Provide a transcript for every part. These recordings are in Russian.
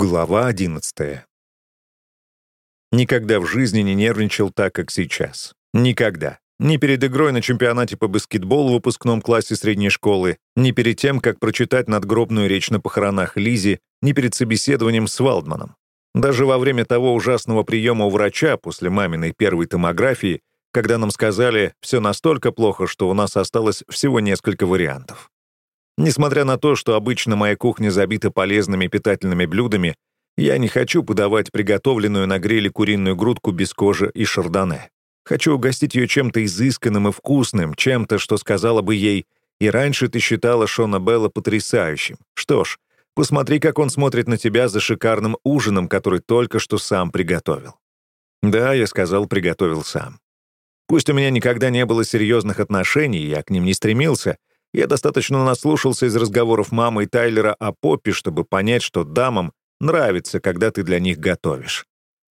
Глава 11 Никогда в жизни не нервничал так, как сейчас. Никогда. Ни перед игрой на чемпионате по баскетболу в выпускном классе средней школы, ни перед тем, как прочитать надгробную речь на похоронах Лизи, ни перед собеседованием с Валдманом. Даже во время того ужасного приема у врача после маминой первой томографии, когда нам сказали, все настолько плохо, что у нас осталось всего несколько вариантов. Несмотря на то, что обычно моя кухня забита полезными питательными блюдами, я не хочу подавать приготовленную на гриле куриную грудку без кожи и шардоне. Хочу угостить ее чем-то изысканным и вкусным, чем-то, что сказала бы ей «И раньше ты считала Шона Белла потрясающим. Что ж, посмотри, как он смотрит на тебя за шикарным ужином, который только что сам приготовил». Да, я сказал, приготовил сам. Пусть у меня никогда не было серьезных отношений, я к ним не стремился, я достаточно наслушался из разговоров мамы и Тайлера о попе, чтобы понять, что дамам нравится, когда ты для них готовишь.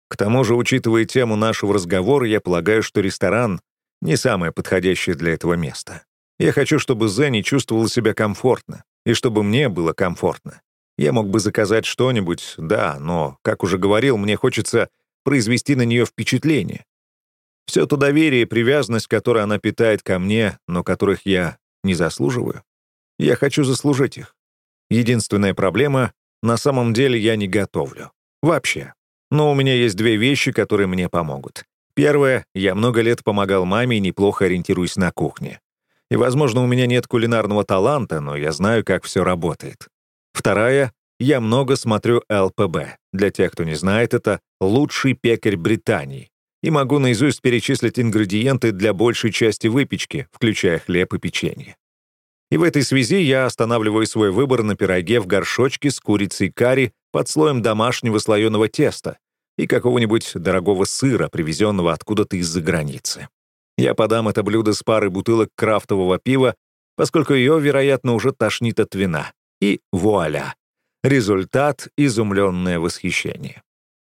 К тому же, учитывая тему нашего разговора, я полагаю, что ресторан — не самое подходящее для этого место. Я хочу, чтобы Зенни чувствовала себя комфортно, и чтобы мне было комфортно. Я мог бы заказать что-нибудь, да, но, как уже говорил, мне хочется произвести на нее впечатление. Все то доверие и привязанность, которое она питает ко мне, но которых я не заслуживаю. Я хочу заслужить их. Единственная проблема — на самом деле я не готовлю. Вообще. Но у меня есть две вещи, которые мне помогут. Первое — я много лет помогал маме и неплохо ориентируюсь на кухне. И, возможно, у меня нет кулинарного таланта, но я знаю, как все работает. Вторая — я много смотрю ЛПБ. Для тех, кто не знает, это лучший пекарь Британии и могу наизусть перечислить ингредиенты для большей части выпечки, включая хлеб и печенье. И в этой связи я останавливаю свой выбор на пироге в горшочке с курицей карри под слоем домашнего слоеного теста и какого-нибудь дорогого сыра, привезенного откуда-то из-за границы. Я подам это блюдо с парой бутылок крафтового пива, поскольку ее, вероятно, уже тошнит от вина. И вуаля! Результат — изумленное восхищение.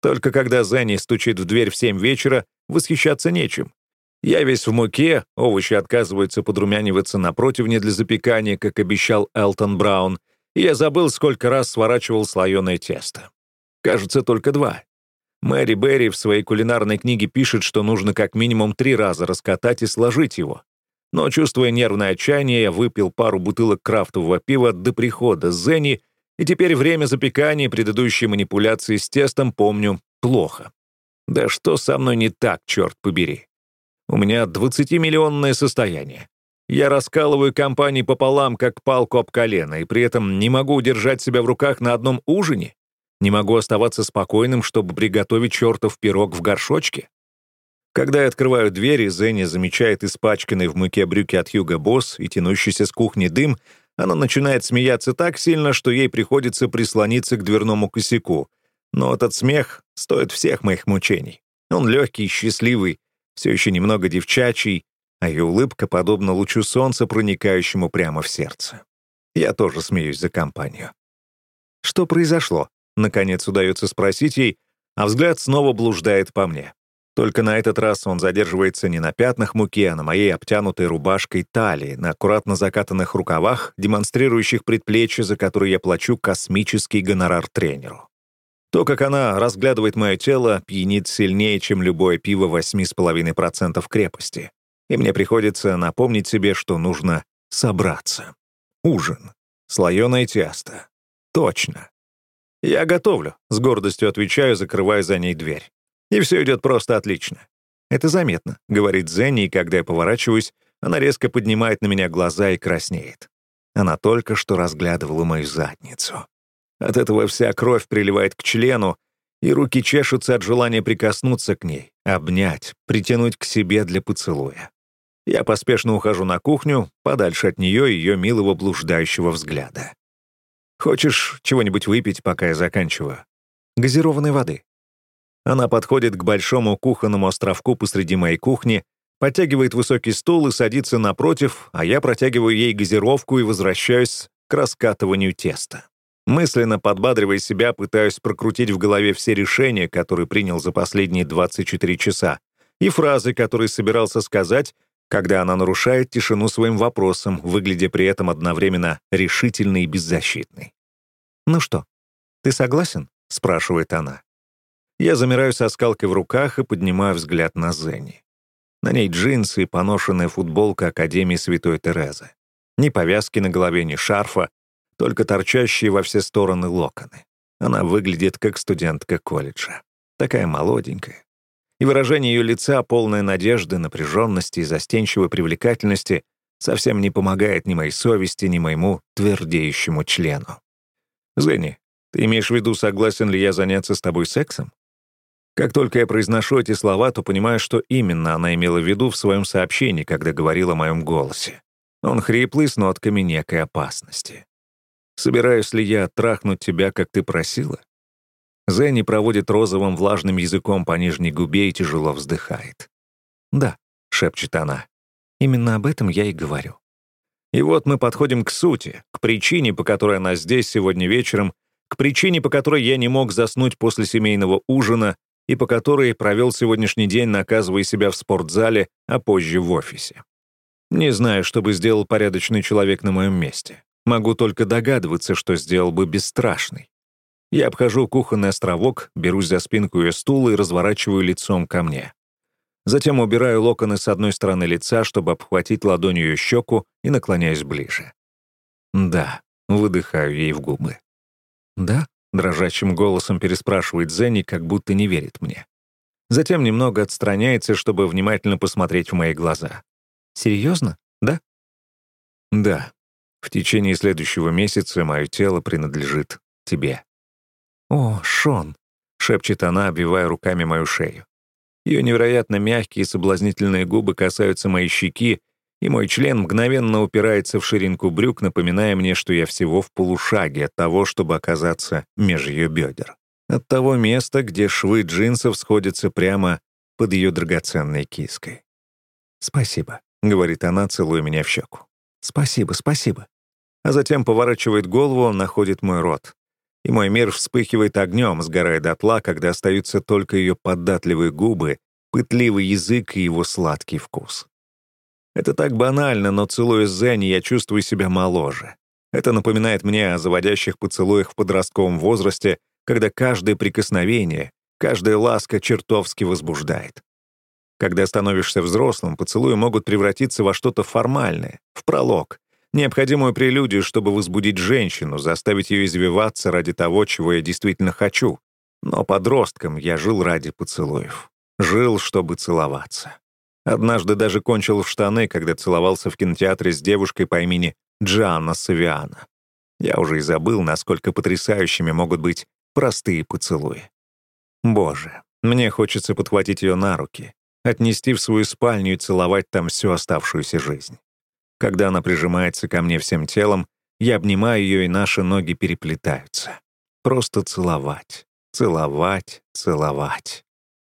Только когда Зенни стучит в дверь в семь вечера, восхищаться нечем. Я весь в муке, овощи отказываются подрумяниваться на противне для запекания, как обещал Элтон Браун, и я забыл, сколько раз сворачивал слоеное тесто. Кажется, только два. Мэри Берри в своей кулинарной книге пишет, что нужно как минимум три раза раскатать и сложить его. Но, чувствуя нервное отчаяние, я выпил пару бутылок крафтового пива до прихода Зенни и теперь время запекания предыдущей манипуляции с тестом помню плохо. Да что со мной не так, черт побери? У меня 20-миллионное состояние. Я раскалываю компании пополам, как палку об колено, и при этом не могу удержать себя в руках на одном ужине? Не могу оставаться спокойным, чтобы приготовить чертов пирог в горшочке? Когда я открываю дверь, и Зенни замечает испачканный в муке брюки от Юга Босс и тянущийся с кухни дым, она начинает смеяться так сильно, что ей приходится прислониться к дверному косяку. Но этот смех стоит всех моих мучений. Он легкий, счастливый, все еще немного девчачий, а ее улыбка подобна лучу солнца, проникающему прямо в сердце. Я тоже смеюсь за компанию. Что произошло? Наконец удается спросить ей, а взгляд снова блуждает по мне. Только на этот раз он задерживается не на пятнах муки, а на моей обтянутой рубашкой талии, на аккуратно закатанных рукавах, демонстрирующих предплечье, за которое я плачу космический гонорар тренеру. То, как она разглядывает мое тело, пьянит сильнее, чем любое пиво 8,5% крепости. И мне приходится напомнить себе, что нужно собраться. Ужин. Слоеное тесто. Точно. Я готовлю, с гордостью отвечаю, закрывая за ней дверь. И все идет просто отлично. Это заметно, говорит Зенни, и когда я поворачиваюсь, она резко поднимает на меня глаза и краснеет. Она только что разглядывала мою задницу. От этого вся кровь приливает к члену, и руки чешутся от желания прикоснуться к ней, обнять, притянуть к себе для поцелуя. Я поспешно ухожу на кухню, подальше от нее и ее милого блуждающего взгляда. «Хочешь чего-нибудь выпить, пока я заканчиваю?» «Газированной воды», она подходит к большому кухонному островку посреди моей кухни, подтягивает высокий стул и садится напротив, а я протягиваю ей газировку и возвращаюсь к раскатыванию теста. Мысленно подбадривая себя, пытаюсь прокрутить в голове все решения, которые принял за последние 24 часа, и фразы, которые собирался сказать, когда она нарушает тишину своим вопросом, выглядя при этом одновременно решительной и беззащитной. «Ну что, ты согласен?» — спрашивает она. Я замираю со скалкой в руках и поднимаю взгляд на Зенни. На ней джинсы и поношенная футболка Академии Святой Терезы. Ни повязки на голове, ни шарфа, только торчащие во все стороны локоны. Она выглядит как студентка колледжа. Такая молоденькая. И выражение ее лица, полное надежды, напряженности и застенчивой привлекательности, совсем не помогает ни моей совести, ни моему твердеющему члену. «Зенни, ты имеешь в виду, согласен ли я заняться с тобой сексом?» Как только я произношу эти слова, то понимаю, что именно она имела в виду в своем сообщении, когда говорила о моем голосе. Он хриплый, с нотками некой опасности. «Собираюсь ли я трахнуть тебя, как ты просила?» Зенни проводит розовым влажным языком по нижней губе и тяжело вздыхает. «Да», — шепчет она, — «именно об этом я и говорю». И вот мы подходим к сути, к причине, по которой она здесь сегодня вечером, к причине, по которой я не мог заснуть после семейного ужина и по которой провел сегодняшний день, наказывая себя в спортзале, а позже в офисе. Не знаю, что бы сделал порядочный человек на моем месте. Могу только догадываться, что сделал бы бесстрашный. Я обхожу кухонный островок, берусь за спинку ее стула и разворачиваю лицом ко мне. Затем убираю локоны с одной стороны лица, чтобы обхватить ладонью ее щеку и наклоняюсь ближе. «Да», — выдыхаю ей в губы. «Да?» — дрожащим голосом переспрашивает Зенни, как будто не верит мне. Затем немного отстраняется, чтобы внимательно посмотреть в мои глаза. «Серьезно? Да?» «Да. В течение следующего месяца мое тело принадлежит тебе». «О, Шон!» — шепчет она, обвивая руками мою шею. Ее невероятно мягкие соблазнительные губы касаются моей щеки, и мой член мгновенно упирается в ширинку брюк, напоминая мне, что я всего в полушаге от того, чтобы оказаться меж ее бедер. От того места, где швы джинсов сходятся прямо под ее драгоценной киской. «Спасибо», — говорит она, целуя меня в щеку. «Спасибо, спасибо». А затем поворачивает голову, находит мой рот. И мой мир вспыхивает огнем, сгорая дотла, когда остаются только ее податливые губы, пытливый язык и его сладкий вкус. Это так банально, но целуя Зенни, я чувствую себя моложе. Это напоминает мне о заводящих поцелуях в подростковом возрасте, когда каждое прикосновение, каждая ласка чертовски возбуждает. Когда становишься взрослым, поцелуи могут превратиться во что-то формальное, в пролог, необходимую прелюдию, чтобы возбудить женщину, заставить ее извиваться ради того, чего я действительно хочу. Но подростком я жил ради поцелуев. Жил, чтобы целоваться. Однажды даже кончил в штаны, когда целовался в кинотеатре с девушкой по имени Джанна Савиана. Я уже и забыл, насколько потрясающими могут быть простые поцелуи. Боже, мне хочется подхватить ее на руки, отнести в свою спальню и целовать там всю оставшуюся жизнь. Когда она прижимается ко мне всем телом, я обнимаю ее, и наши ноги переплетаются. Просто целовать, целовать, целовать.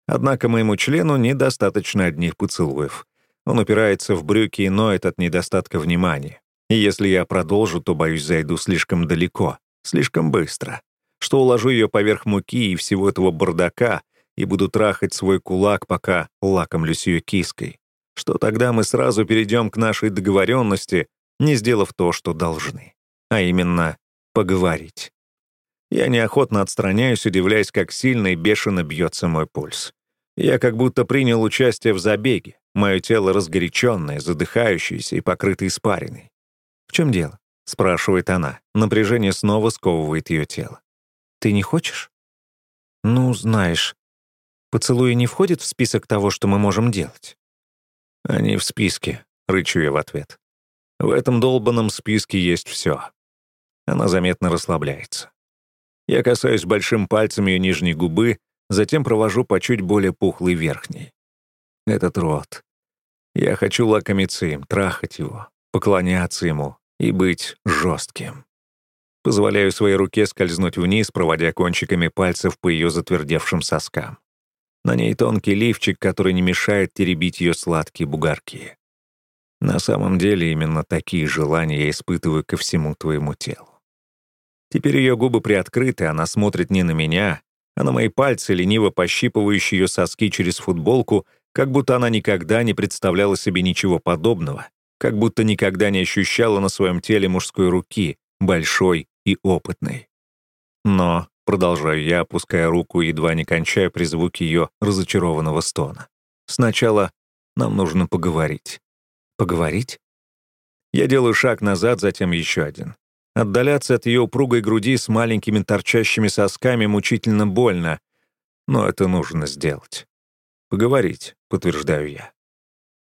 Однако моему члену недостаточно одних поцелуев. Он упирается в брюки и ноет от недостатка внимания. И если я продолжу, то, боюсь, зайду слишком далеко, слишком быстро, что уложу ее поверх муки и всего этого бардака и буду трахать свой кулак, пока лакомлюсь ее киской, что тогда мы сразу перейдем к нашей договоренности, не сделав то, что должны, а именно поговорить. Я неохотно отстраняюсь, удивляясь, как сильно и бешено бьется мой пульс. Я как будто принял участие в забеге, мое тело разгоряченное, задыхающееся и покрытое испариной. «В чем дело?» — спрашивает она. Напряжение снова сковывает ее тело. «Ты не хочешь?» «Ну, знаешь, поцелуи не входят в список того, что мы можем делать?» «Они в списке», — рычу я в ответ. «В этом долбанном списке есть все». Она заметно расслабляется. Я касаюсь большим пальцем ее нижней губы, затем провожу по чуть более пухлой верхней. Этот рот. Я хочу лакомиться им, трахать его, поклоняться ему и быть жестким. Позволяю своей руке скользнуть вниз, проводя кончиками пальцев по ее затвердевшим соскам. На ней тонкий лифчик, который не мешает теребить ее сладкие бугорки. На самом деле именно такие желания я испытываю ко всему твоему телу. Теперь ее губы приоткрыты, она смотрит не на меня, а на мои пальцы, лениво пощипывающие ее соски через футболку, как будто она никогда не представляла себе ничего подобного, как будто никогда не ощущала на своем теле мужской руки, большой и опытной. Но Продолжаю я, опуская руку, едва не кончая при звуке ее разочарованного стона. Сначала нам нужно поговорить. Поговорить? Я делаю шаг назад, затем еще один. Отдаляться от ее упругой груди с маленькими торчащими сосками мучительно больно, но это нужно сделать. «Поговорить», — подтверждаю я.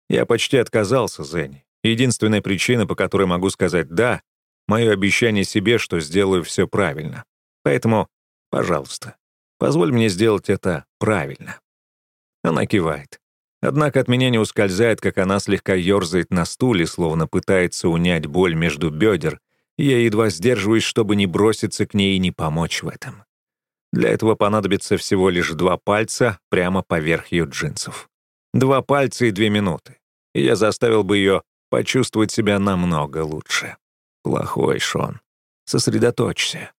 Я почти отказался, Зенни. Единственная причина, по которой могу сказать «да», — мое обещание себе, что сделаю все правильно. Поэтому, пожалуйста, позволь мне сделать это правильно. Она кивает. Однако от меня не ускользает, как она слегка ерзает на стуле, словно пытается унять боль между бедер, я едва сдерживаюсь, чтобы не броситься к ней и не помочь в этом. Для этого понадобится всего лишь два пальца прямо поверх ее джинсов. Два пальца и две минуты. Я заставил бы ее почувствовать себя намного лучше. Плохой Шон. Сосредоточься.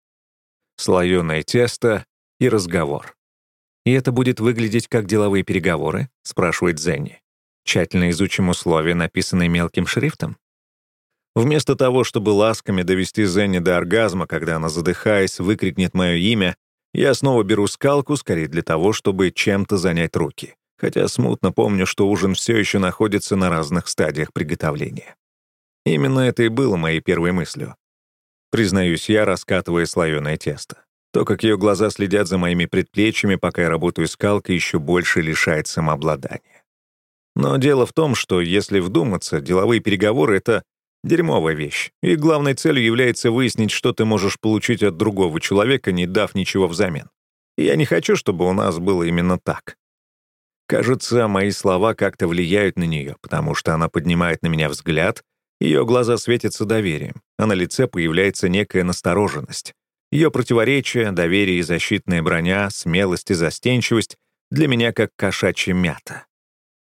Слоеное тесто и разговор. «И это будет выглядеть как деловые переговоры?» — спрашивает Зенни. «Тщательно изучим условия, написанные мелким шрифтом?» Вместо того, чтобы ласками довести Зенни до оргазма, когда она, задыхаясь, выкрикнет мое имя, я снова беру скалку, скорее для того, чтобы чем-то занять руки. Хотя смутно помню, что ужин все еще находится на разных стадиях приготовления. Именно это и было моей первой мыслью. Признаюсь я, раскатывая слоеное тесто. То, как ее глаза следят за моими предплечьями, пока я работаю скалкой, еще больше лишает самообладания. Но дело в том, что, если вдуматься, деловые переговоры — это Дерьмовая вещь. И главной целью является выяснить, что ты можешь получить от другого человека, не дав ничего взамен. И я не хочу, чтобы у нас было именно так. Кажется, мои слова как-то влияют на нее, потому что она поднимает на меня взгляд, ее глаза светятся доверием, а на лице появляется некая настороженность. Ее противоречие, доверие и защитная броня, смелость и застенчивость для меня как кошачья мята.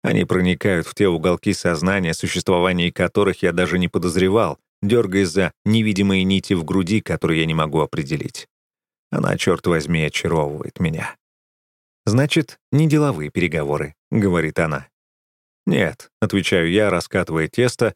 Они проникают в те уголки сознания, существование которых я даже не подозревал, дергаясь за невидимые нити в груди, которые я не могу определить. Она, черт возьми, очаровывает меня. «Значит, не деловые переговоры», — говорит она. «Нет», — отвечаю я, раскатывая тесто,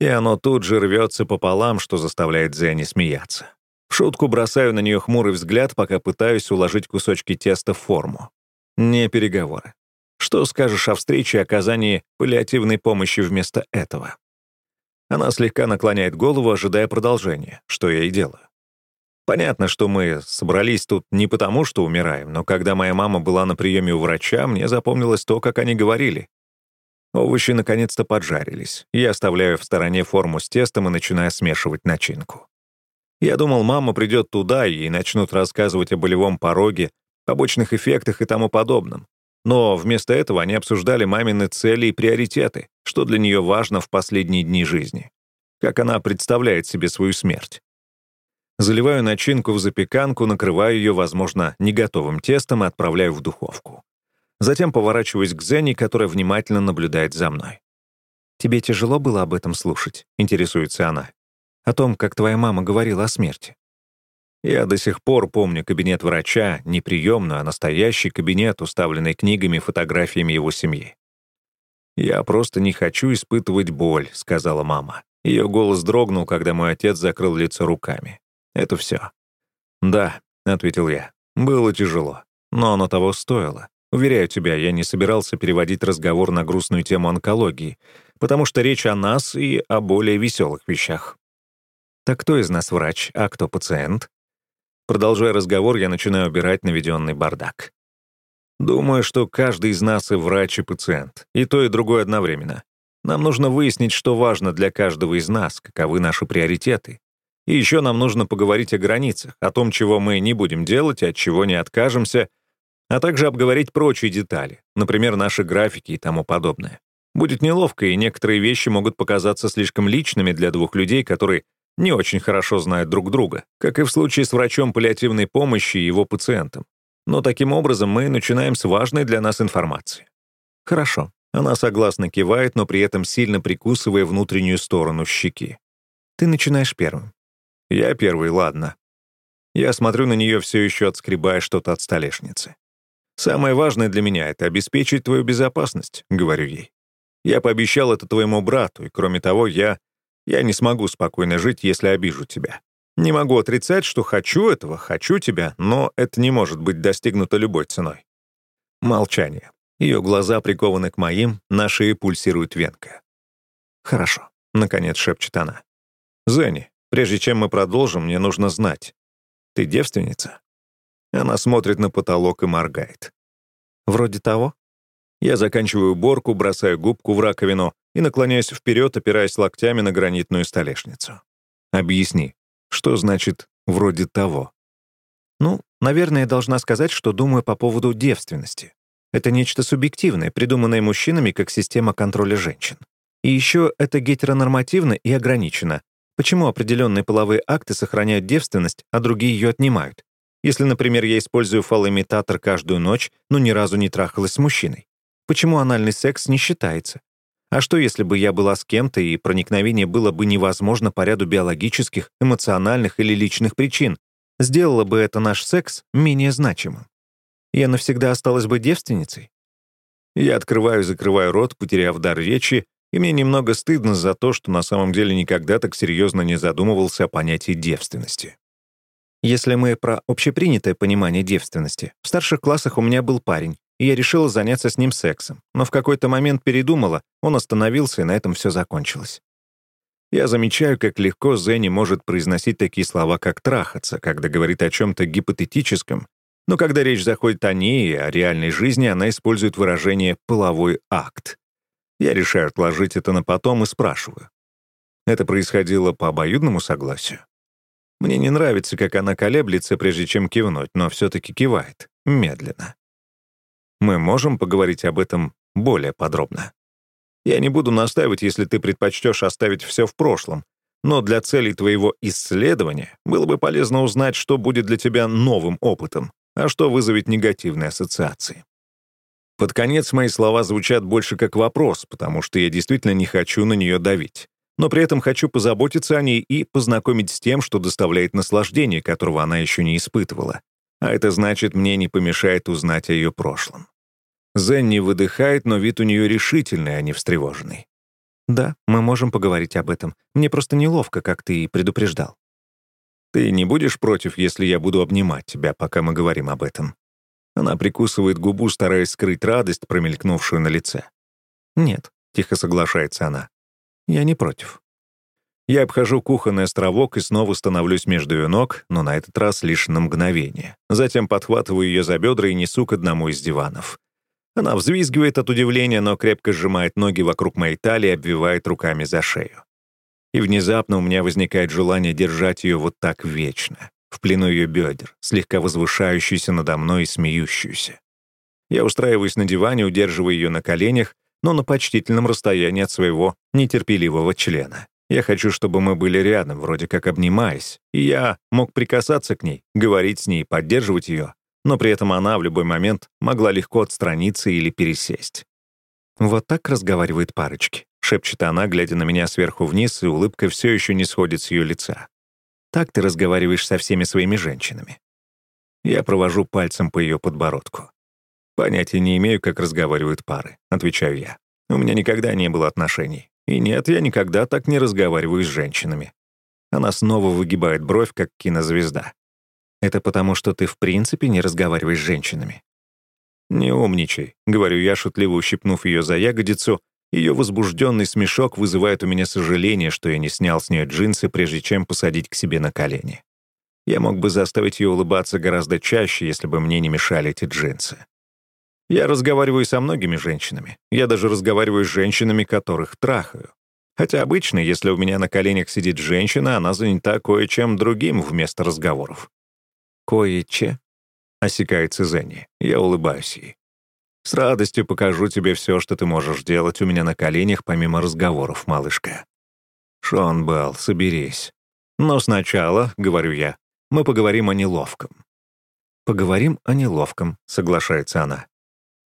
и оно тут же рвется пополам, что заставляет Зенни смеяться. В шутку бросаю на нее хмурый взгляд, пока пытаюсь уложить кусочки теста в форму. Не переговоры. Что скажешь о встрече и оказании паллиативной помощи вместо этого? Она слегка наклоняет голову, ожидая продолжения, что я и делаю. Понятно, что мы собрались тут не потому, что умираем, но когда моя мама была на приеме у врача, мне запомнилось то, как они говорили. Овощи наконец-то поджарились. Я оставляю в стороне форму с тестом и начинаю смешивать начинку. Я думал, мама придет туда и начнут рассказывать о болевом пороге, побочных эффектах и тому подобном. Но вместо этого они обсуждали мамины цели и приоритеты, что для нее важно в последние дни жизни. Как она представляет себе свою смерть. Заливаю начинку в запеканку, накрываю ее, возможно, не готовым тестом и отправляю в духовку. Затем поворачиваюсь к Зенни, которая внимательно наблюдает за мной. «Тебе тяжело было об этом слушать?» — интересуется она. «О том, как твоя мама говорила о смерти». Я до сих пор помню кабинет врача, не приемную, а настоящий кабинет, уставленный книгами и фотографиями его семьи. «Я просто не хочу испытывать боль», — сказала мама. Ее голос дрогнул, когда мой отец закрыл лицо руками. «Это все». «Да», — ответил я. «Было тяжело, но оно того стоило. Уверяю тебя, я не собирался переводить разговор на грустную тему онкологии, потому что речь о нас и о более веселых вещах». «Так кто из нас врач, а кто пациент?» Продолжая разговор, я начинаю убирать наведенный бардак. Думаю, что каждый из нас и врач, и пациент. И то, и другое одновременно. Нам нужно выяснить, что важно для каждого из нас, каковы наши приоритеты. И еще нам нужно поговорить о границах, о том, чего мы не будем делать от чего не откажемся, а также обговорить прочие детали, например, наши графики и тому подобное. Будет неловко, и некоторые вещи могут показаться слишком личными для двух людей, которые не очень хорошо знают друг друга, как и в случае с врачом паллиативной помощи и его пациентом. Но таким образом мы начинаем с важной для нас информации. Хорошо. Она согласно кивает, но при этом сильно прикусывая внутреннюю сторону щеки. Ты начинаешь первым. Я первый, ладно. Я смотрю на нее, все еще отскребая что-то от столешницы. «Самое важное для меня — это обеспечить твою безопасность», — говорю ей. «Я пообещал это твоему брату, и кроме того, я я не смогу спокойно жить, если обижу тебя. Не могу отрицать, что хочу этого, хочу тебя, но это не может быть достигнуто любой ценой. Молчание. Ее глаза прикованы к моим, на шее пульсирует венка. «Хорошо», — наконец шепчет она. «Зенни, прежде чем мы продолжим, мне нужно знать. Ты девственница?» Она смотрит на потолок и моргает. «Вроде того». Я заканчиваю уборку, бросаю губку в раковину и наклоняюсь вперед, опираясь локтями на гранитную столешницу. «Объясни, что значит «вроде того»?» «Ну, наверное, должна сказать, что думаю по поводу девственности. Это нечто субъективное, придуманное мужчинами как система контроля женщин. И еще это гетеронормативно и ограничено. Почему определенные половые акты сохраняют девственность, а другие ее отнимают? Если, например, я использую фалоимитатор каждую ночь, но ни разу не трахалась с мужчиной. Почему анальный секс не считается? А что, если бы я была с кем-то, и проникновение было бы невозможно по ряду биологических, эмоциональных или личных причин? Сделало бы это наш секс менее значимым. Я навсегда осталась бы девственницей? Я открываю и закрываю рот, потеряв дар речи, и мне немного стыдно за то, что на самом деле никогда так серьезно не задумывался о понятии девственности. Если мы про общепринятое понимание девственности, в старших классах у меня был парень, и я решила заняться с ним сексом, но в какой-то момент передумала, он остановился, и на этом все закончилось. Я замечаю, как легко Зенни может произносить такие слова, как «трахаться», когда говорит о чем-то гипотетическом, но когда речь заходит о ней и о реальной жизни, она использует выражение «половой акт». Я решаю отложить это на потом и спрашиваю. Это происходило по обоюдному согласию? Мне не нравится, как она колеблется, прежде чем кивнуть, но все-таки кивает. Медленно. Мы можем поговорить об этом более подробно. Я не буду настаивать, если ты предпочтешь оставить все в прошлом, но для целей твоего исследования было бы полезно узнать, что будет для тебя новым опытом, а что вызовет негативные ассоциации. Под конец мои слова звучат больше как вопрос, потому что я действительно не хочу на нее давить. Но при этом хочу позаботиться о ней и познакомить с тем, что доставляет наслаждение, которого она еще не испытывала. А это значит, мне не помешает узнать о ее прошлом. Зенни выдыхает, но вид у нее решительный, а не встревоженный. «Да, мы можем поговорить об этом. Мне просто неловко, как ты и предупреждал». «Ты не будешь против, если я буду обнимать тебя, пока мы говорим об этом?» Она прикусывает губу, стараясь скрыть радость, промелькнувшую на лице. «Нет», — тихо соглашается она. «Я не против». Я обхожу кухонный островок и снова становлюсь между ее ног, но на этот раз лишь на мгновение. Затем подхватываю ее за бедра и несу к одному из диванов. Она взвизгивает от удивления, но крепко сжимает ноги вокруг моей талии и обвивает руками за шею. И внезапно у меня возникает желание держать ее вот так вечно в плену ее бедер, слегка возвышающуюся надо мной и смеющуюся. Я устраиваюсь на диване, удерживая ее на коленях, но на почтительном расстоянии от своего нетерпеливого члена. Я хочу, чтобы мы были рядом, вроде как обнимаясь, и я мог прикасаться к ней, говорить с ней, поддерживать ее, но при этом она в любой момент могла легко отстраниться или пересесть. «Вот так разговаривают парочки», — шепчет она, глядя на меня сверху вниз, и улыбка все еще не сходит с ее лица. Так ты разговариваешь со всеми своими женщинами. Я провожу пальцем по ее подбородку. Понятия не имею, как разговаривают пары, отвечаю я. У меня никогда не было отношений. И нет, я никогда так не разговариваю с женщинами. Она снова выгибает бровь, как кинозвезда. Это потому, что ты в принципе не разговариваешь с женщинами. «Не умничай», — говорю я, шутливо ущипнув ее за ягодицу ее возбужденный смешок вызывает у меня сожаление, что я не снял с нее джинсы, прежде чем посадить к себе на колени. Я мог бы заставить ее улыбаться гораздо чаще, если бы мне не мешали эти джинсы. Я разговариваю со многими женщинами. Я даже разговариваю с женщинами, которых трахаю. Хотя обычно, если у меня на коленях сидит женщина, она занята кое-чем другим вместо разговоров. «Кое-че?» — осекается Зенни. Я улыбаюсь ей. С радостью покажу тебе все, что ты можешь делать у меня на коленях, помимо разговоров, малышка. Шон Белл, соберись. Но сначала, — говорю я, — мы поговорим о неловком. Поговорим о неловком, — соглашается она.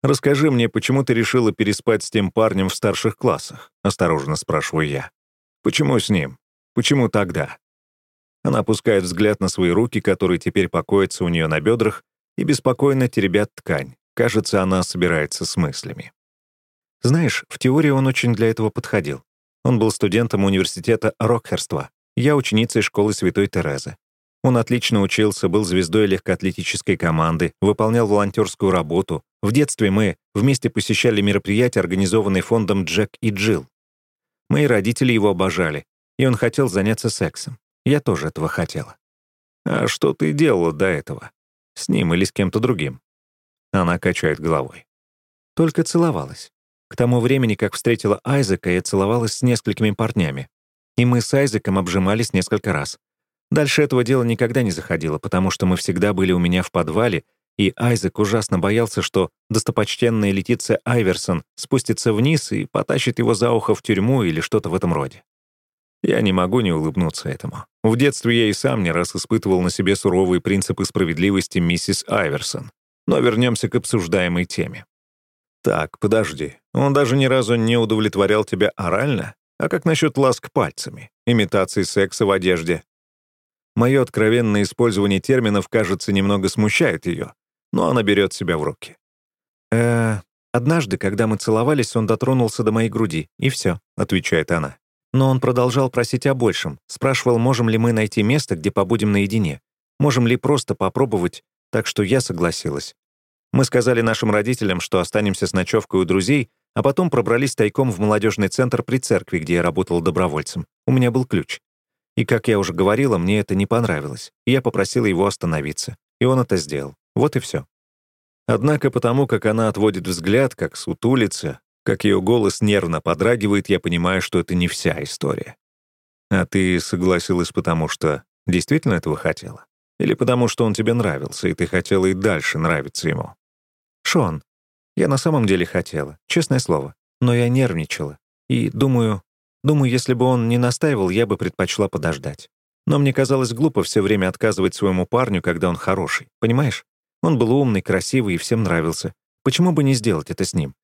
«Расскажи мне, почему ты решила переспать с тем парнем в старших классах?» — осторожно спрашиваю я. «Почему с ним? Почему тогда?» Она опускает взгляд на свои руки, которые теперь покоятся у нее на бедрах, и беспокойно теребят ткань. Кажется, она собирается с мыслями. Знаешь, в теории он очень для этого подходил. Он был студентом университета Рокхерства. Я ученица из школы Святой Терезы. Он отлично учился, был звездой легкоатлетической команды, выполнял волонтерскую работу. В детстве мы вместе посещали мероприятия, организованные фондом «Джек и Джилл». Мои родители его обожали, и он хотел заняться сексом. Я тоже этого хотела. «А что ты делала до этого? С ним или с кем-то другим?» Она качает головой. Только целовалась. К тому времени, как встретила Айзека, я целовалась с несколькими парнями. И мы с Айзеком обжимались несколько раз. Дальше этого дела никогда не заходило, потому что мы всегда были у меня в подвале, и Айзек ужасно боялся, что достопочтенная Летиция Айверсон спустится вниз и потащит его за ухо в тюрьму или что-то в этом роде. Я не могу не улыбнуться этому. В детстве я и сам не раз испытывал на себе суровые принципы справедливости миссис Айверсон. Но вернемся к обсуждаемой теме. Так, подожди. Он даже ни разу не удовлетворял тебя орально? А как насчет ласк пальцами, имитации секса в одежде, Мое откровенное использование терминов, кажется, немного смущает ее, но она берет себя в руки. э однажды, когда мы целовались, он дотронулся до моей груди, и все, отвечает она. Но он продолжал просить о большем, спрашивал, можем ли мы найти место, где побудем наедине, можем ли просто попробовать, так что я согласилась. Мы сказали нашим родителям, что останемся с ночевкой у друзей, а потом пробрались тайком в молодежный центр при церкви, где я работал добровольцем. У меня был ключ. И, как я уже говорила, мне это не понравилось. И я попросила его остановиться. И он это сделал. Вот и все. Однако потому, как она отводит взгляд, как сутулится, как ее голос нервно подрагивает, я понимаю, что это не вся история. А ты согласилась потому, что действительно этого хотела? Или потому, что он тебе нравился, и ты хотела и дальше нравиться ему? Шон, я на самом деле хотела, честное слово. Но я нервничала. И, думаю, Думаю, если бы он не настаивал, я бы предпочла подождать. Но мне казалось глупо все время отказывать своему парню, когда он хороший. Понимаешь? Он был умный, красивый и всем нравился. Почему бы не сделать это с ним?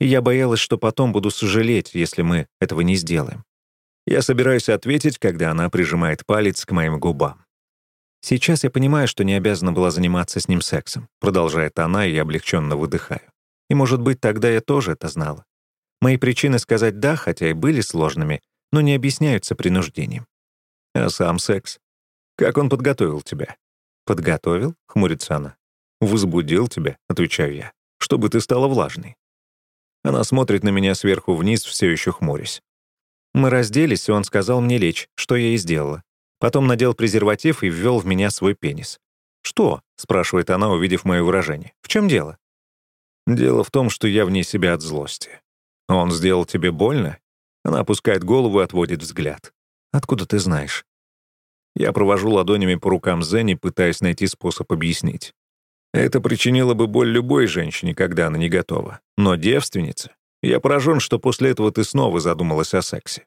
И я боялась, что потом буду сожалеть, если мы этого не сделаем. Я собираюсь ответить, когда она прижимает палец к моим губам. Сейчас я понимаю, что не обязана была заниматься с ним сексом, продолжает она, и я облегченно выдыхаю. И, может быть, тогда я тоже это знала. Мои причины сказать «да», хотя и были сложными, но не объясняются принуждением. А сам секс? Как он подготовил тебя? Подготовил? Хмурится она. Возбудил тебя, отвечаю я, чтобы ты стала влажной. Она смотрит на меня сверху вниз, все еще хмурясь. Мы разделись, и он сказал мне лечь, что я и сделала. Потом надел презерватив и ввел в меня свой пенис. «Что?» — спрашивает она, увидев мое выражение. «В чем дело?» «Дело в том, что я вне себя от злости. «Он сделал тебе больно?» Она опускает голову и отводит взгляд. «Откуда ты знаешь?» Я провожу ладонями по рукам Зенни, пытаясь найти способ объяснить. Это причинило бы боль любой женщине, когда она не готова. Но девственница... Я поражен, что после этого ты снова задумалась о сексе.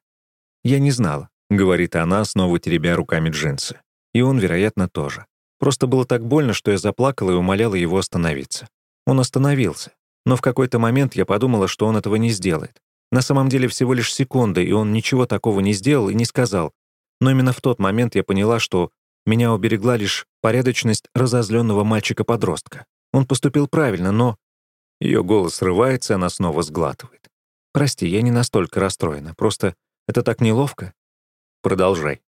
«Я не знала», — говорит она, снова теребя руками джинсы. И он, вероятно, тоже. Просто было так больно, что я заплакала и умоляла его остановиться. Он остановился. Но в какой-то момент я подумала, что он этого не сделает. На самом деле всего лишь секунда, и он ничего такого не сделал и не сказал. Но именно в тот момент я поняла, что меня уберегла лишь порядочность разозленного мальчика-подростка. Он поступил правильно, но... Ее голос срывается, она снова сглатывает. «Прости, я не настолько расстроена. Просто это так неловко». «Продолжай».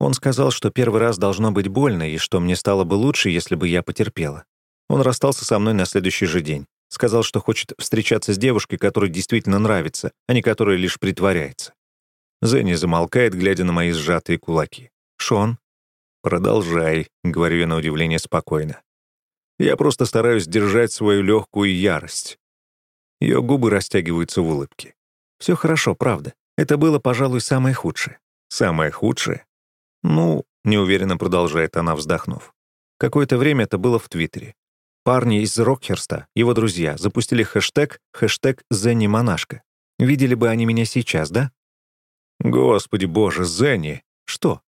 Он сказал, что первый раз должно быть больно, и что мне стало бы лучше, если бы я потерпела. Он расстался со мной на следующий же день. Сказал, что хочет встречаться с девушкой, которая действительно нравится, а не которая лишь притворяется. Зенни замолкает, глядя на мои сжатые кулаки. «Шон?» «Продолжай», — говорю я на удивление спокойно. Я просто стараюсь держать свою легкую ярость. Ее губы растягиваются в улыбке. Все хорошо, правда. Это было, пожалуй, самое худшее. Самое худшее? Ну, неуверенно продолжает она, вздохнув. Какое-то время это было в Твиттере. Парни из Рокхерста, его друзья, запустили хэштег хэштег «Зенни Монашка». Видели бы они меня сейчас, да? Господи боже, Зенни! Что?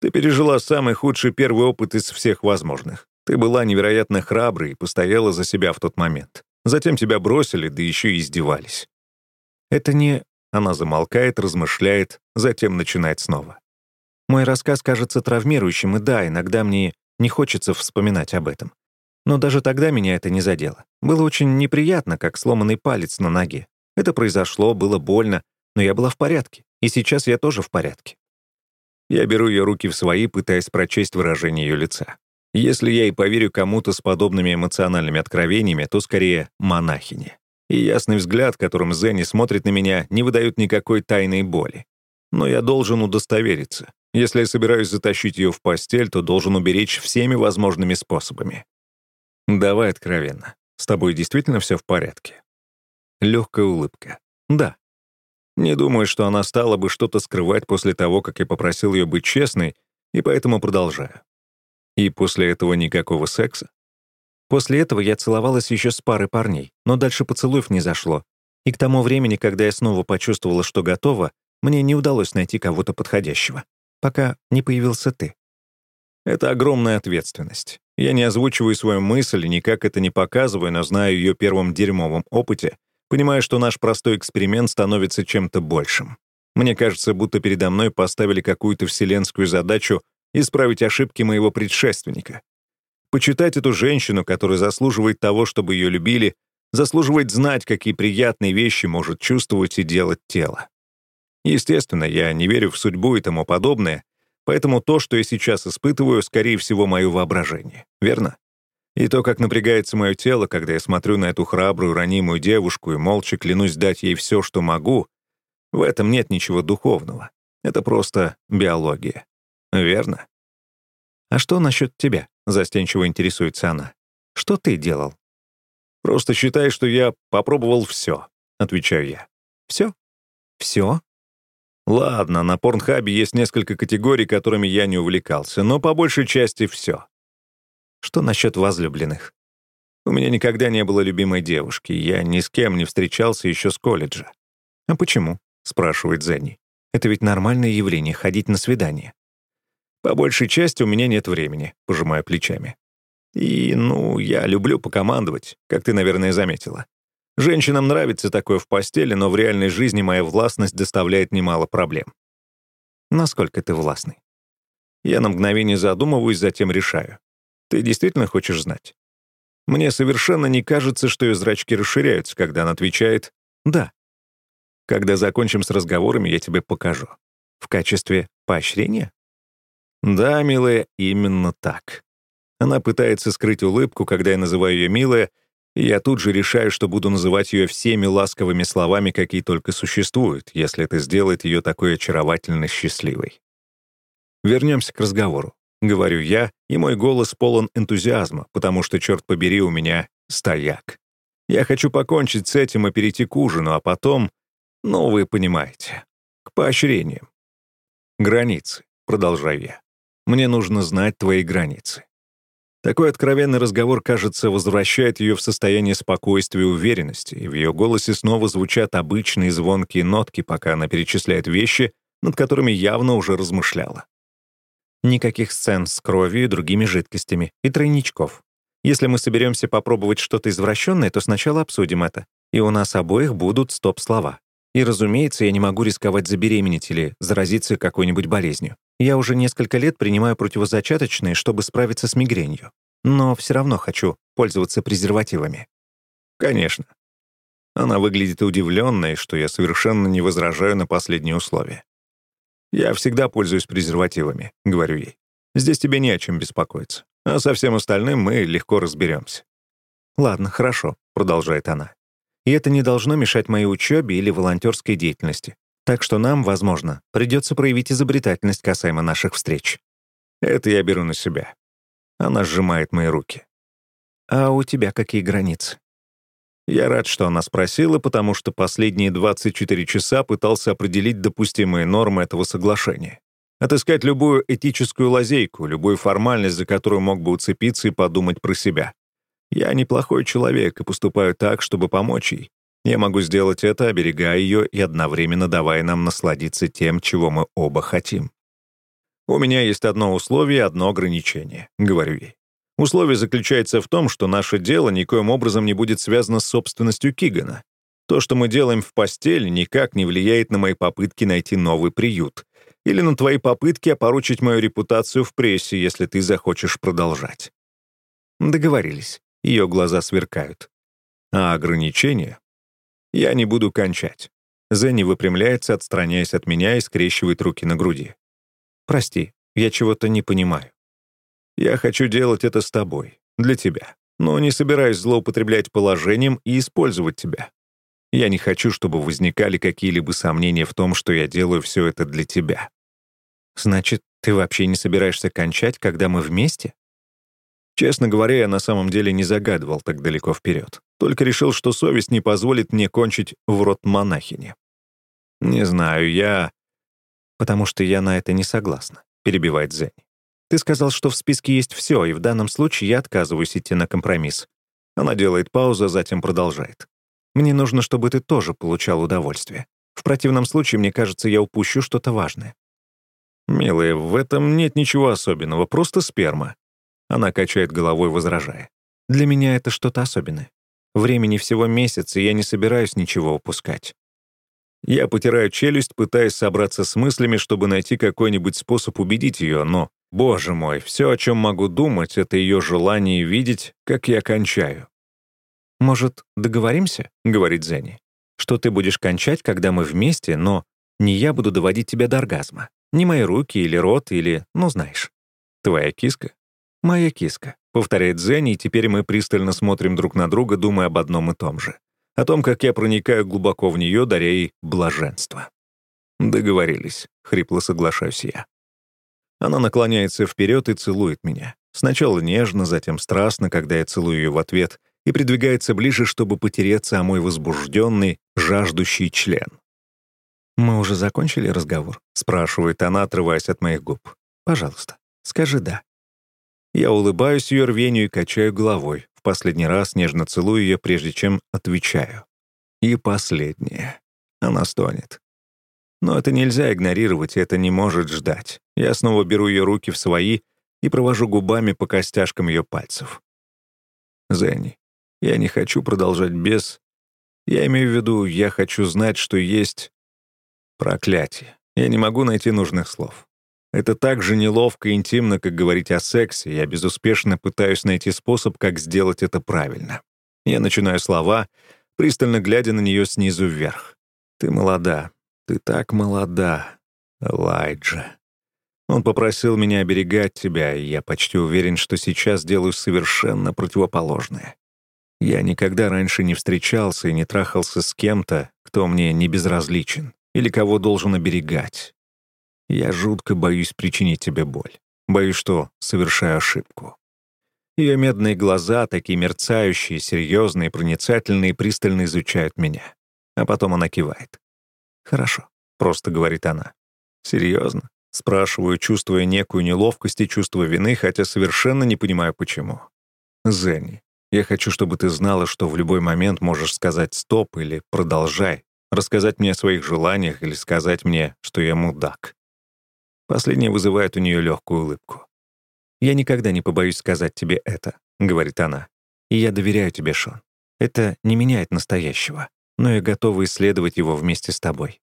Ты пережила самый худший первый опыт из всех возможных. Ты была невероятно храброй и постояла за себя в тот момент. Затем тебя бросили, да еще и издевались. Это не... Она замолкает, размышляет, затем начинает снова. Мой рассказ кажется травмирующим, и да, иногда мне не хочется вспоминать об этом. Но даже тогда меня это не задело. Было очень неприятно, как сломанный палец на ноге. Это произошло, было больно, но я была в порядке. И сейчас я тоже в порядке. Я беру ее руки в свои, пытаясь прочесть выражение ее лица. Если я и поверю кому-то с подобными эмоциональными откровениями, то скорее монахине. И ясный взгляд, которым Зенни смотрит на меня, не выдает никакой тайной боли. Но я должен удостовериться. Если я собираюсь затащить ее в постель, то должен уберечь всеми возможными способами. Давай откровенно. С тобой действительно все в порядке? Легкая улыбка. Да. Не думаю, что она стала бы что-то скрывать после того, как я попросил ее быть честной, и поэтому продолжаю. И после этого никакого секса? После этого я целовалась еще с парой парней, но дальше поцелуев не зашло. И к тому времени, когда я снова почувствовала, что готова, мне не удалось найти кого-то подходящего, пока не появился ты. Это огромная ответственность. Я не озвучиваю свою мысль никак это не показываю, но знаю ее первом дерьмовом опыте, понимаю, что наш простой эксперимент становится чем-то большим. Мне кажется, будто передо мной поставили какую-то вселенскую задачу исправить ошибки моего предшественника. Почитать эту женщину, которая заслуживает того, чтобы ее любили, заслуживает знать, какие приятные вещи может чувствовать и делать тело. Естественно, я не верю в судьбу и тому подобное, поэтому то, что я сейчас испытываю, скорее всего, мое воображение. Верно? И то, как напрягается мое тело, когда я смотрю на эту храбрую, ранимую девушку и молча клянусь дать ей все, что могу, в этом нет ничего духовного. Это просто биология. Верно? «А что насчет тебя?» — застенчиво интересуется она. «Что ты делал?» «Просто считай, что я попробовал все», — отвечаю я. «Все? Все?» Ладно, на Порнхабе есть несколько категорий, которыми я не увлекался, но по большей части все. Что насчет возлюбленных? У меня никогда не было любимой девушки, я ни с кем не встречался еще с колледжа. «А почему?» — спрашивает Зенни. «Это ведь нормальное явление — ходить на свидание». По большей части у меня нет времени, пожимая плечами. И, ну, я люблю покомандовать, как ты, наверное, заметила. Женщинам нравится такое в постели, но в реальной жизни моя властность доставляет немало проблем. Насколько ты властный? Я на мгновение задумываюсь, затем решаю. Ты действительно хочешь знать? Мне совершенно не кажется, что ее зрачки расширяются, когда она отвечает «да». Когда закончим с разговорами, я тебе покажу. В качестве поощрения? Да, милая, именно так. Она пытается скрыть улыбку, когда я называю ее «милая», и я тут же решаю, что буду называть ее всеми ласковыми словами, какие только существуют, если это сделает ее такой очаровательно счастливой. Вернемся к разговору. Говорю я, и мой голос полон энтузиазма, потому что, черт побери, у меня стояк. Я хочу покончить с этим и перейти к ужину, а потом, ну, вы понимаете, к поощрениям. Границы, продолжаю я. Мне нужно знать твои границы. Такой откровенный разговор, кажется, возвращает ее в состояние спокойствия и уверенности, и в ее голосе снова звучат обычные звонкие нотки, пока она перечисляет вещи, над которыми явно уже размышляла. Никаких сцен с кровью и другими жидкостями, и тройничков. Если мы соберемся попробовать что-то извращенное, то сначала обсудим это, и у нас обоих будут стоп-слова. И, разумеется, я не могу рисковать забеременеть или заразиться какой-нибудь болезнью. Я уже несколько лет принимаю противозачаточные, чтобы справиться с мигренью. Но все равно хочу пользоваться презервативами. Конечно. Она выглядит удивленной, что я совершенно не возражаю на последнее условие. «Я всегда пользуюсь презервативами», — говорю ей. «Здесь тебе не о чем беспокоиться. А со всем остальным мы легко разберемся». «Ладно, хорошо», — продолжает она. «И это не должно мешать моей учебе или волонтерской деятельности. Так что нам, возможно, придется проявить изобретательность касаемо наших встреч. Это я беру на себя. Она сжимает мои руки. А у тебя какие границы? Я рад, что она спросила, потому что последние 24 часа пытался определить допустимые нормы этого соглашения. Отыскать любую этическую лазейку, любую формальность, за которую мог бы уцепиться и подумать про себя. Я неплохой человек и поступаю так, чтобы помочь ей. Я могу сделать это, оберегая ее и одновременно давая нам насладиться тем, чего мы оба хотим. У меня есть одно условие, одно ограничение, говорю ей. Условие заключается в том, что наше дело никоим образом не будет связано с собственностью Кигана. То, что мы делаем в постели, никак не влияет на мои попытки найти новый приют или на твои попытки опорочить мою репутацию в прессе, если ты захочешь продолжать. Договорились. Ее глаза сверкают. А ограничение я не буду кончать. Зенни выпрямляется, отстраняясь от меня и скрещивает руки на груди. Прости, я чего-то не понимаю. Я хочу делать это с тобой, для тебя, но не собираюсь злоупотреблять положением и использовать тебя. Я не хочу, чтобы возникали какие-либо сомнения в том, что я делаю все это для тебя. Значит, ты вообще не собираешься кончать, когда мы вместе? Честно говоря, я на самом деле не загадывал так далеко вперед. Только решил, что совесть не позволит мне кончить в рот монахини. Не знаю, я... Потому что я на это не согласна, перебивает Зенни. Ты сказал, что в списке есть все, и в данном случае я отказываюсь идти на компромисс. Она делает паузу, а затем продолжает. Мне нужно, чтобы ты тоже получал удовольствие. В противном случае, мне кажется, я упущу что-то важное. «Милая, в этом нет ничего особенного, просто сперма». Она качает головой, возражая. «Для меня это что-то особенное. Времени всего месяц, и я не собираюсь ничего упускать». Я потираю челюсть, пытаясь собраться с мыслями, чтобы найти какой-нибудь способ убедить ее, но, боже мой, все, о чем могу думать, это ее желание видеть, как я кончаю. «Может, договоримся?» — говорит Зенни. «Что ты будешь кончать, когда мы вместе, но не я буду доводить тебя до оргазма. Не мои руки или рот, или, ну, знаешь. Твоя киска? Моя киска, повторяет Зенни, и теперь мы пристально смотрим друг на друга, думая об одном и том же. О том, как я проникаю глубоко в нее, даря ей блаженство. Договорились, хрипло соглашаюсь я. Она наклоняется вперед и целует меня. Сначала нежно, затем страстно, когда я целую ее в ответ, и придвигается ближе, чтобы потереться о мой возбужденный, жаждущий член. «Мы уже закончили разговор?» — спрашивает она, отрываясь от моих губ. «Пожалуйста, скажи «да». Я улыбаюсь ее рвению и качаю головой. В последний раз нежно целую ее, прежде чем отвечаю. И последнее. Она стонет. Но это нельзя игнорировать, это не может ждать. Я снова беру ее руки в свои и провожу губами по костяшкам ее пальцев. Зенни, я не хочу продолжать без... Я имею в виду, я хочу знать, что есть Проклятие. Я не могу найти нужных слов. Это так же неловко и интимно, как говорить о сексе. Я безуспешно пытаюсь найти способ, как сделать это правильно. Я начинаю слова, пристально глядя на нее снизу вверх. «Ты молода. Ты так молода, Лайджа. Он попросил меня оберегать тебя, и я почти уверен, что сейчас делаю совершенно противоположное. Я никогда раньше не встречался и не трахался с кем-то, кто мне не безразличен или кого должен оберегать. Я жутко боюсь причинить тебе боль. Боюсь, что совершаю ошибку. Ее медные глаза, такие мерцающие, серьезные, проницательные, пристально изучают меня. А потом она кивает. «Хорошо», — просто говорит она. «Серьезно?» — спрашиваю, чувствуя некую неловкость и чувство вины, хотя совершенно не понимаю, почему. «Зенни, я хочу, чтобы ты знала, что в любой момент можешь сказать «стоп» или «продолжай», рассказать мне о своих желаниях или сказать мне, что я мудак. Последнее вызывает у нее легкую улыбку. «Я никогда не побоюсь сказать тебе это», — говорит она. «И я доверяю тебе, Шон. Это не меняет настоящего, но я готова исследовать его вместе с тобой».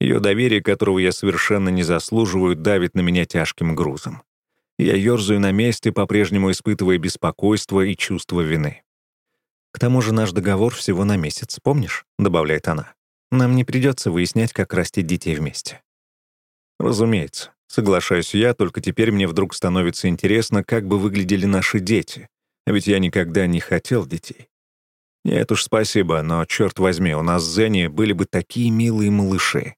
Ее доверие, которого я совершенно не заслуживаю, давит на меня тяжким грузом. Я ерзаю на месте, по-прежнему испытывая беспокойство и чувство вины. «К тому же наш договор всего на месяц, помнишь?» — добавляет она. Нам не придется выяснять, как растить детей вместе. Разумеется, соглашаюсь я, только теперь мне вдруг становится интересно, как бы выглядели наши дети. А ведь я никогда не хотел детей. Нет уж, спасибо, но, черт возьми, у нас с Зенни были бы такие милые малыши.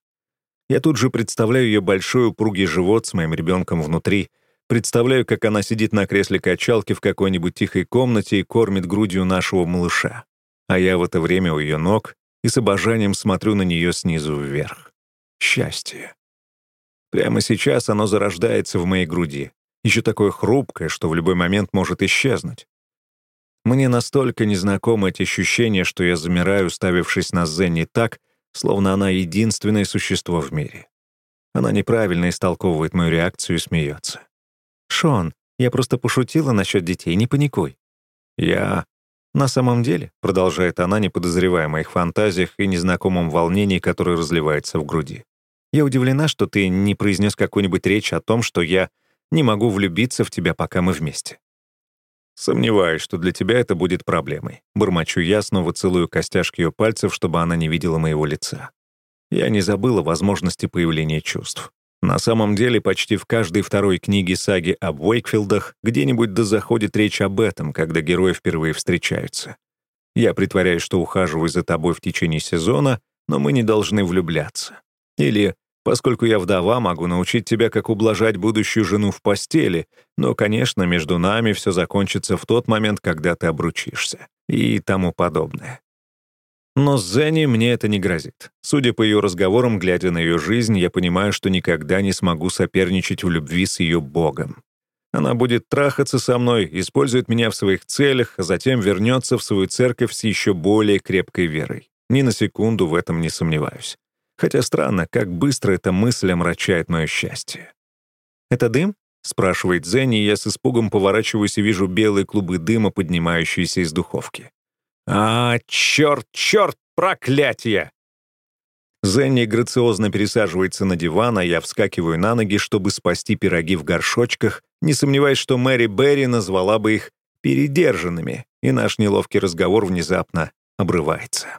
Я тут же представляю ее большой упругий живот с моим ребенком внутри, представляю, как она сидит на кресле качалки в какой-нибудь тихой комнате и кормит грудью нашего малыша. А я в это время у ее ног и с обожанием смотрю на нее снизу вверх. Счастье. Прямо сейчас оно зарождается в моей груди, еще такое хрупкое, что в любой момент может исчезнуть. Мне настолько незнакомы эти ощущения, что я замираю, уставившись на Зенни так, словно она единственное существо в мире. Она неправильно истолковывает мою реакцию и смеется. «Шон, я просто пошутила насчет детей, не паникуй». «Я...» «На самом деле», — продолжает она, не подозревая о моих фантазиях и незнакомом волнении, которое разливается в груди, «я удивлена, что ты не произнес какую-нибудь речь о том, что я не могу влюбиться в тебя, пока мы вместе». Сомневаюсь, что для тебя это будет проблемой. Бормочу я, снова целую костяшки ее пальцев, чтобы она не видела моего лица. Я не забыла возможности появления чувств. На самом деле, почти в каждой второй книге саги об Уэйкфилдах где-нибудь да заходит речь об этом, когда герои впервые встречаются. Я притворяюсь, что ухаживаю за тобой в течение сезона, но мы не должны влюбляться. Или, поскольку я вдова, могу научить тебя, как ублажать будущую жену в постели, но, конечно, между нами все закончится в тот момент, когда ты обручишься. И тому подобное. Но с Зенни мне это не грозит. Судя по ее разговорам, глядя на ее жизнь, я понимаю, что никогда не смогу соперничать в любви с ее богом. Она будет трахаться со мной, использует меня в своих целях, а затем вернется в свою церковь с еще более крепкой верой. Ни на секунду в этом не сомневаюсь. Хотя странно, как быстро эта мысль омрачает мое счастье. «Это дым?» — спрашивает Зенни, и я с испугом поворачиваюсь и вижу белые клубы дыма, поднимающиеся из духовки. «А, черт, черт, проклятие!» Зенни грациозно пересаживается на диван, а я вскакиваю на ноги, чтобы спасти пироги в горшочках, не сомневаясь, что Мэри Берри назвала бы их «передержанными», и наш неловкий разговор внезапно обрывается.